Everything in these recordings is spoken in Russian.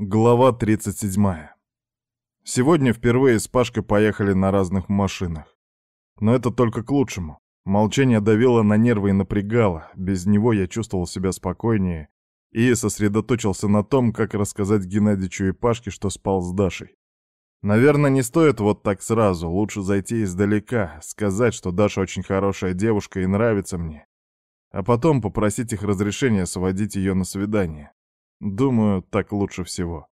Глава 37. Сегодня впервые с Пашкой поехали на разных машинах. Но это только к лучшему. Молчание давило на нервы и напрягало, без него я чувствовал себя спокойнее и сосредоточился на том, как рассказать Геннадичу и Пашке, что спал с Дашей. Наверное, не стоит вот так сразу, лучше зайти издалека, сказать, что Даша очень хорошая девушка и нравится мне, а потом попросить их разрешения сводить ее на свидание. Думаю, так лучше всего.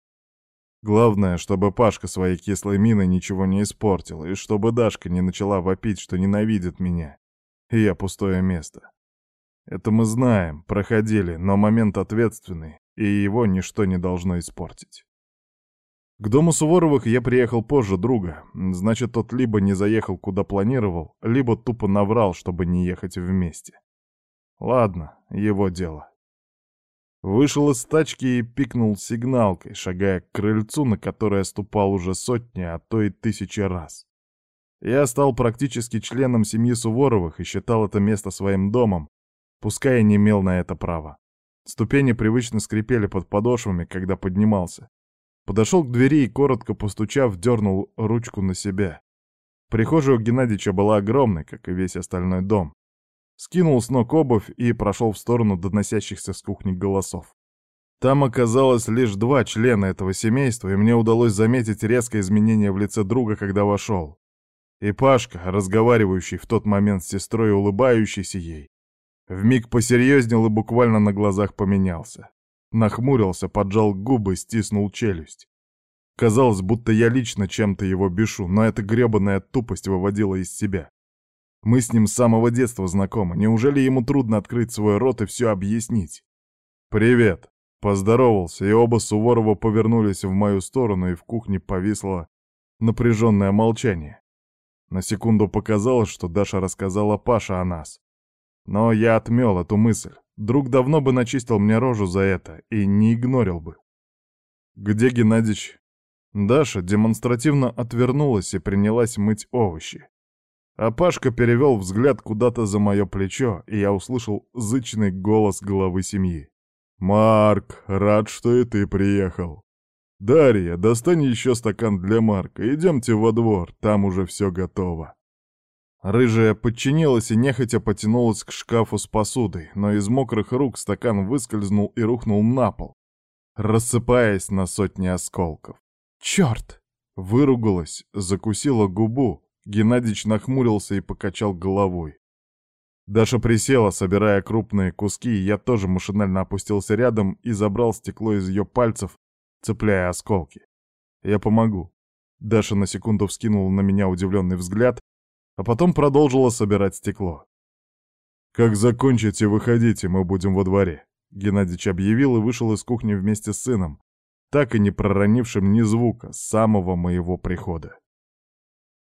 Главное, чтобы Пашка своей кислой миной ничего не испортил, и чтобы Дашка не начала вопить, что ненавидит меня. И я пустое место. Это мы знаем, проходили, но момент ответственный, и его ничто не должно испортить. К дому Суворовых я приехал позже друга, значит, тот либо не заехал, куда планировал, либо тупо наврал, чтобы не ехать вместе. Ладно, его дело. Вышел из тачки и пикнул сигналкой, шагая к крыльцу, на которое ступал уже сотни, а то и тысячи раз. Я стал практически членом семьи Суворовых и считал это место своим домом, пускай и не имел на это права. Ступени привычно скрипели под подошвами, когда поднимался. Подошел к двери и, коротко постучав, дернул ручку на себя. Прихожая у Геннадьевича была огромной, как и весь остальной дом скинул с ног обувь и прошел в сторону доносящихся с кухни голосов. Там оказалось лишь два члена этого семейства, и мне удалось заметить резкое изменение в лице друга, когда вошел. И Пашка, разговаривающий в тот момент с сестрой улыбающийся ей, вмиг посерьезнел и буквально на глазах поменялся. Нахмурился, поджал губы, стиснул челюсть. Казалось, будто я лично чем-то его бешу, но эта гребаная тупость выводила из себя. Мы с ним с самого детства знакомы. Неужели ему трудно открыть свой рот и все объяснить? «Привет!» Поздоровался, и оба Суворова повернулись в мою сторону, и в кухне повисло напряженное молчание. На секунду показалось, что Даша рассказала Паше о нас. Но я отмел эту мысль. Друг давно бы начистил мне рожу за это и не игнорил бы. «Где Геннадьевич?» Даша демонстративно отвернулась и принялась мыть овощи. А Пашка перевел взгляд куда-то за мое плечо, и я услышал зычный голос главы семьи. «Марк, рад, что и ты приехал. Дарья, достань еще стакан для Марка, идемте во двор, там уже все готово». Рыжая подчинилась и нехотя потянулась к шкафу с посудой, но из мокрых рук стакан выскользнул и рухнул на пол, рассыпаясь на сотни осколков. «Черт!» — выругалась, закусила губу, Геннадьевич нахмурился и покачал головой. Даша присела, собирая крупные куски, и я тоже машинально опустился рядом и забрал стекло из ее пальцев, цепляя осколки. «Я помогу». Даша на секунду вскинула на меня удивленный взгляд, а потом продолжила собирать стекло. «Как закончите, выходите, мы будем во дворе», — Геннадьевич объявил и вышел из кухни вместе с сыном, так и не проронившим ни звука с самого моего прихода.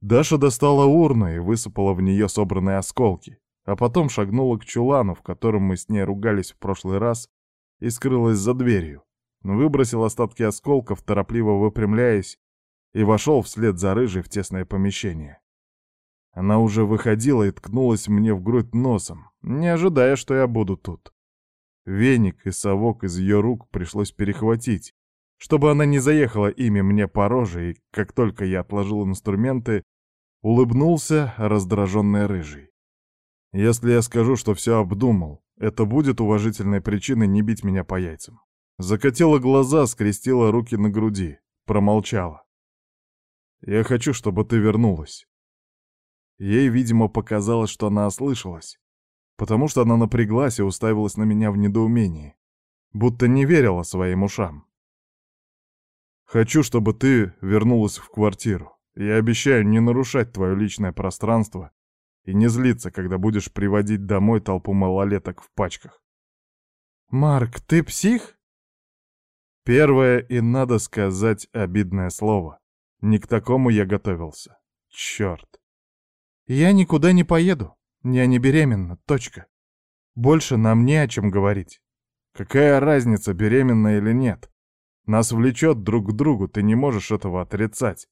Даша достала урну и высыпала в нее собранные осколки, а потом шагнула к чулану, в котором мы с ней ругались в прошлый раз, и скрылась за дверью. Выбросил остатки осколков, торопливо выпрямляясь, и вошел вслед за рыжей в тесное помещение. Она уже выходила и ткнулась мне в грудь носом, не ожидая, что я буду тут. Веник и совок из ее рук пришлось перехватить, чтобы она не заехала ими мне по роже, и как только я отложил инструменты, Улыбнулся раздраженный рыжий. Если я скажу, что все обдумал, это будет уважительной причиной не бить меня по яйцам. Закатила глаза, скрестила руки на груди, промолчала. Я хочу, чтобы ты вернулась. Ей, видимо, показалось, что она ослышалась, потому что она напряглась и уставилась на меня в недоумении, будто не верила своим ушам. Хочу, чтобы ты вернулась в квартиру. Я обещаю не нарушать твое личное пространство и не злиться, когда будешь приводить домой толпу малолеток в пачках. «Марк, ты псих?» Первое и, надо сказать, обидное слово. Не к такому я готовился. Черт. Я никуда не поеду. Я не беременна, точка. Больше нам не о чем говорить. Какая разница, беременна или нет? Нас влечет друг к другу, ты не можешь этого отрицать.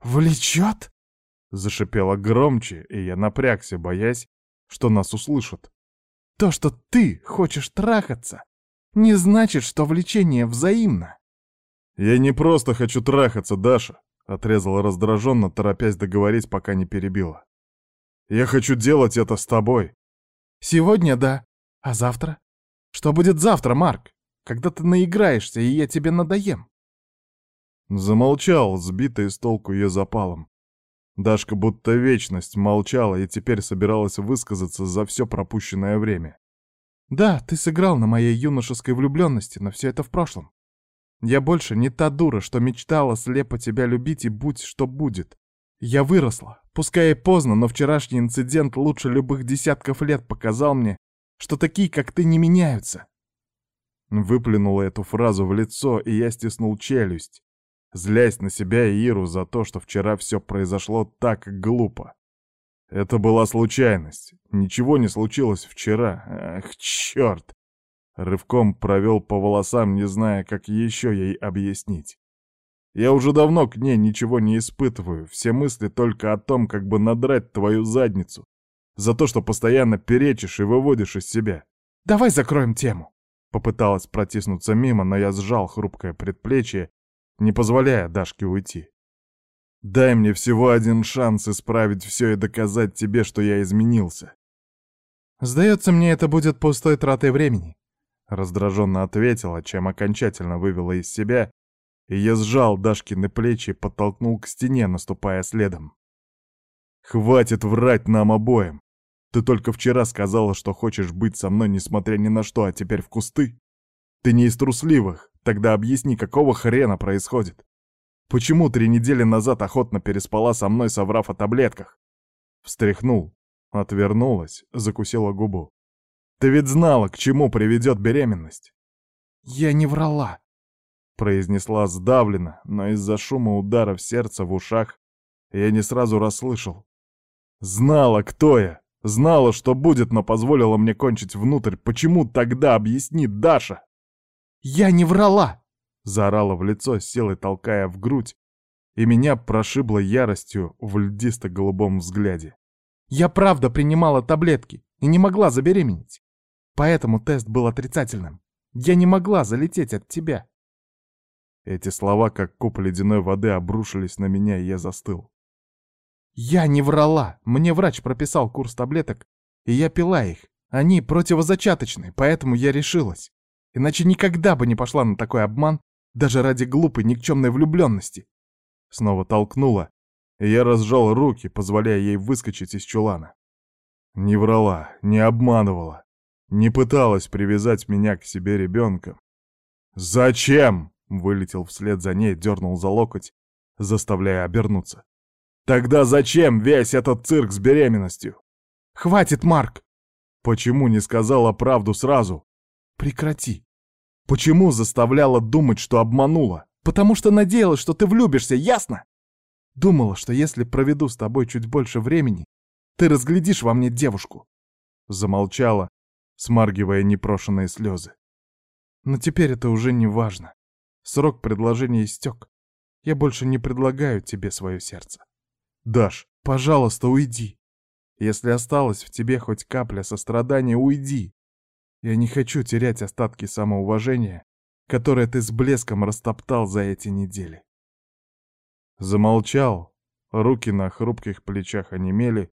«Влечет?» — зашипела громче, и я напрягся, боясь, что нас услышат. «То, что ты хочешь трахаться, не значит, что влечение взаимно. «Я не просто хочу трахаться, Даша», — отрезала раздраженно, торопясь договорить, пока не перебила. «Я хочу делать это с тобой». «Сегодня да. А завтра? Что будет завтра, Марк? Когда ты наиграешься, и я тебе надоем?» Замолчал, сбитый с толку ее запалом. Дашка будто вечность молчала и теперь собиралась высказаться за все пропущенное время. «Да, ты сыграл на моей юношеской влюбленности, но все это в прошлом. Я больше не та дура, что мечтала слепо тебя любить и будь что будет. Я выросла. Пускай и поздно, но вчерашний инцидент лучше любых десятков лет показал мне, что такие, как ты, не меняются. Выплюнула эту фразу в лицо, и я стиснул челюсть, злясь на себя и Иру за то, что вчера все произошло так глупо. Это была случайность. Ничего не случилось вчера. Ах, черт! Рывком провел по волосам, не зная, как еще ей объяснить. Я уже давно к ней ничего не испытываю, все мысли только о том, как бы надрать твою задницу. За то, что постоянно перечишь и выводишь из себя. «Давай закроем тему!» Попыталась протиснуться мимо, но я сжал хрупкое предплечье, не позволяя Дашке уйти. «Дай мне всего один шанс исправить все и доказать тебе, что я изменился». «Сдается мне, это будет пустой тратой времени. Раздраженно ответила, чем окончательно вывела из себя, и я сжал Дашкины плечи и подтолкнул к стене, наступая следом. «Хватит врать нам обоим! Ты только вчера сказала, что хочешь быть со мной, несмотря ни на что, а теперь в кусты? Ты не из трусливых, тогда объясни, какого хрена происходит? Почему три недели назад охотно переспала со мной, соврав о таблетках?» Встряхнул, отвернулась, закусила губу. Ты ведь знала, к чему приведет беременность. Я не врала, произнесла сдавленно, но из-за шума удара в сердце в ушах я не сразу расслышал. Знала, кто я, знала, что будет, но позволила мне кончить внутрь. Почему тогда, объясни, Даша? Я не врала! Заорала в лицо, силой толкая в грудь, и меня прошибло яростью в льдисто-голубом взгляде. Я правда принимала таблетки и не могла забеременеть. Поэтому тест был отрицательным. Я не могла залететь от тебя. Эти слова, как куб ледяной воды, обрушились на меня, и я застыл. Я не врала. Мне врач прописал курс таблеток, и я пила их. Они противозачаточные, поэтому я решилась. Иначе никогда бы не пошла на такой обман, даже ради глупой никчемной влюбленности. Снова толкнула, и я разжал руки, позволяя ей выскочить из чулана. Не врала, не обманывала. Не пыталась привязать меня к себе ребенком. «Зачем?» — вылетел вслед за ней, дернул за локоть, заставляя обернуться. «Тогда зачем весь этот цирк с беременностью?» «Хватит, Марк!» «Почему не сказала правду сразу?» «Прекрати!» «Почему заставляла думать, что обманула?» «Потому что надеялась, что ты влюбишься, ясно?» «Думала, что если проведу с тобой чуть больше времени, ты разглядишь во мне девушку». Замолчала, смаргивая непрошенные слезы. Но теперь это уже не важно. Срок предложения истек. Я больше не предлагаю тебе свое сердце. Даш, пожалуйста, уйди. Если осталось в тебе хоть капля сострадания, уйди. Я не хочу терять остатки самоуважения, которое ты с блеском растоптал за эти недели. Замолчал, руки на хрупких плечах онемели,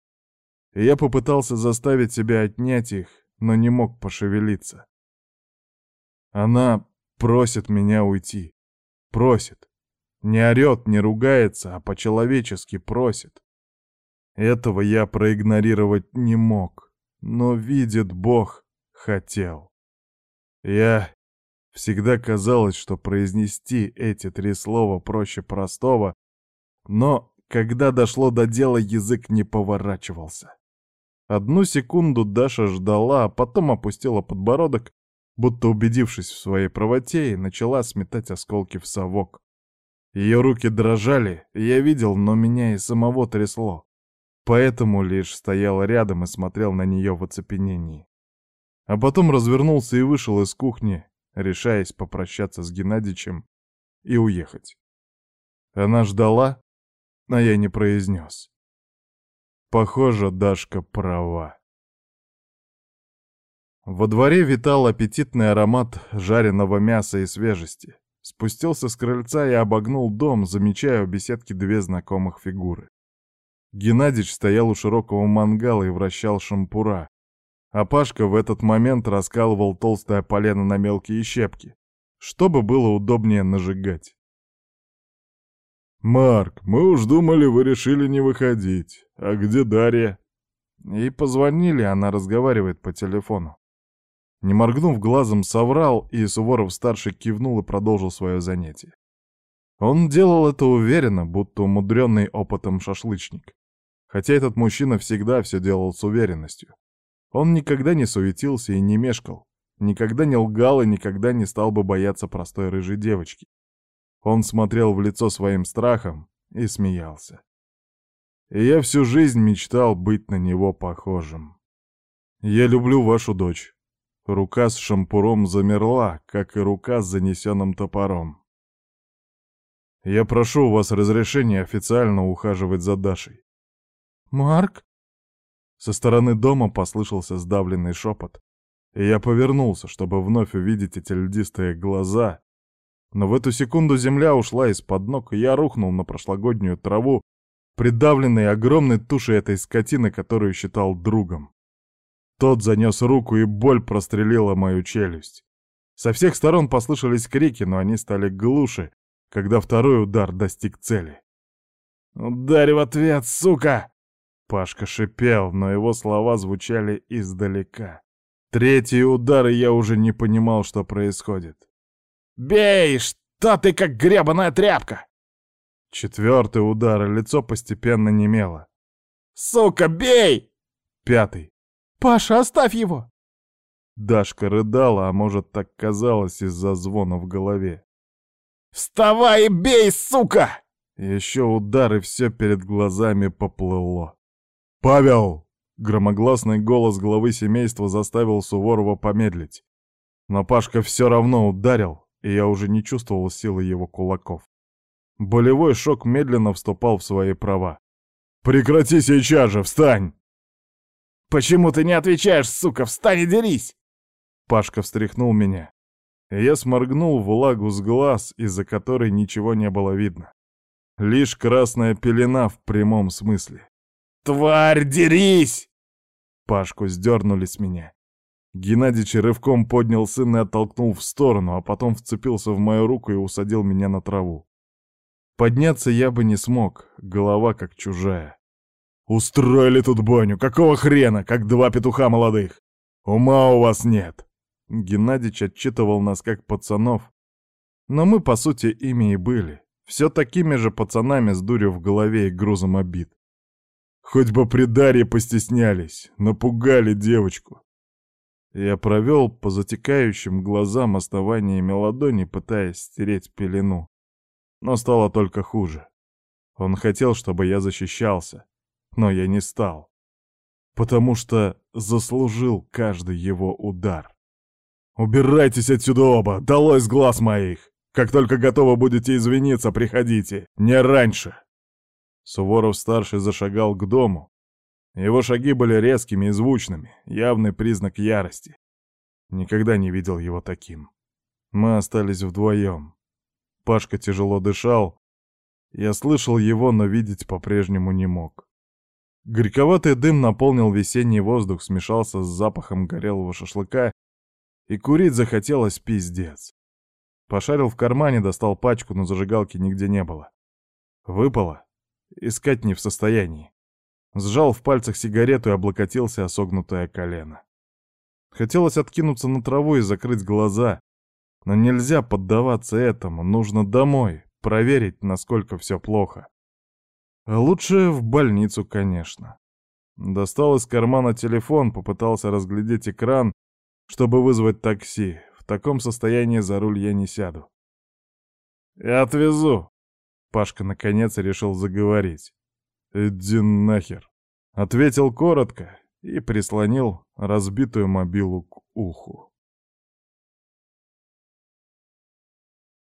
и я попытался заставить себя отнять их, но не мог пошевелиться. Она просит меня уйти. Просит. Не орет, не ругается, а по-человечески просит. Этого я проигнорировать не мог, но, видит Бог, хотел. Я... Всегда казалось, что произнести эти три слова проще простого, но когда дошло до дела, язык не поворачивался. Одну секунду Даша ждала, а потом опустила подбородок, будто убедившись в своей правоте, и начала сметать осколки в совок. Ее руки дрожали, я видел, но меня и самого трясло. Поэтому лишь стоял рядом и смотрел на нее в оцепенении. А потом развернулся и вышел из кухни, решаясь попрощаться с Геннадичем и уехать. Она ждала, а я не произнес. Похоже, Дашка права. Во дворе витал аппетитный аромат жареного мяса и свежести. Спустился с крыльца и обогнул дом, замечая у беседки две знакомых фигуры. Геннадич стоял у широкого мангала и вращал шампура, а Пашка в этот момент раскалывал толстое полено на мелкие щепки, чтобы было удобнее нажигать. «Марк, мы уж думали, вы решили не выходить. А где Дарья?» И позвонили, она разговаривает по телефону. Не моргнув глазом, соврал, и Суворов-старший кивнул и продолжил свое занятие. Он делал это уверенно, будто умудренный опытом шашлычник. Хотя этот мужчина всегда все делал с уверенностью. Он никогда не суетился и не мешкал, никогда не лгал и никогда не стал бы бояться простой рыжей девочки. Он смотрел в лицо своим страхом и смеялся. И я всю жизнь мечтал быть на него похожим. «Я люблю вашу дочь». Рука с шампуром замерла, как и рука с занесенным топором. «Я прошу у вас разрешения официально ухаживать за Дашей». «Марк?» Со стороны дома послышался сдавленный шепот, и я повернулся, чтобы вновь увидеть эти льдистые глаза. Но в эту секунду земля ушла из-под ног, и я рухнул на прошлогоднюю траву, придавленный огромной тушей этой скотины, которую считал другом. Тот занес руку, и боль прострелила мою челюсть. Со всех сторон послышались крики, но они стали глуше, когда второй удар достиг цели. «Ударь в ответ, сука!» Пашка шипел, но его слова звучали издалека. Третий удар, и я уже не понимал, что происходит. «Бей! Что ты как гребаная тряпка!» Четвертый удар, и лицо постепенно немело. «Сука, бей!» Пятый. «Паша, оставь его!» Дашка рыдала, а может, так казалось из-за звона в голове. «Вставай и бей, сука!» Еще удар, и все перед глазами поплыло. «Павел!» — громогласный голос главы семейства заставил Суворова помедлить. Но Пашка все равно ударил, и я уже не чувствовал силы его кулаков. Болевой шок медленно вступал в свои права. «Прекрати сейчас же, встань!» «Почему ты не отвечаешь, сука? Встань и дерись!» Пашка встряхнул меня. Я сморгнул влагу с глаз, из-за которой ничего не было видно. Лишь красная пелена в прямом смысле. «Тварь, дерись!» Пашку сдернули с меня. Геннадьич рывком поднял сына и оттолкнул в сторону, а потом вцепился в мою руку и усадил меня на траву. Подняться я бы не смог, голова как чужая. «Устроили тут баню, какого хрена, как два петуха молодых? Ума у вас нет!» Геннадьич отчитывал нас как пацанов, но мы, по сути, ими и были. Все такими же пацанами с дурью в голове и грузом обид. Хоть бы при Дарье постеснялись, напугали девочку. Я провел по затекающим глазам основаниями ладони, пытаясь стереть пелену. Но стало только хуже. Он хотел, чтобы я защищался, но я не стал. Потому что заслужил каждый его удар. «Убирайтесь отсюда оба! Долой с глаз моих! Как только готовы будете извиниться, приходите! Не раньше!» Суворов-старший зашагал к дому. Его шаги были резкими и звучными, явный признак ярости. Никогда не видел его таким. Мы остались вдвоем. Пашка тяжело дышал. Я слышал его, но видеть по-прежнему не мог. Горьковатый дым наполнил весенний воздух, смешался с запахом горелого шашлыка, и курить захотелось пиздец. Пошарил в кармане, достал пачку, но зажигалки нигде не было. Выпало, Искать не в состоянии. Сжал в пальцах сигарету и облокотился о согнутое колено. Хотелось откинуться на траву и закрыть глаза, но нельзя поддаваться этому, нужно домой, проверить, насколько все плохо. А лучше в больницу, конечно. Достал из кармана телефон, попытался разглядеть экран, чтобы вызвать такси. В таком состоянии за руль я не сяду. «Я отвезу», Пашка наконец решил заговорить. «Иди нахер!» Ответил коротко и прислонил разбитую мобилу к уху.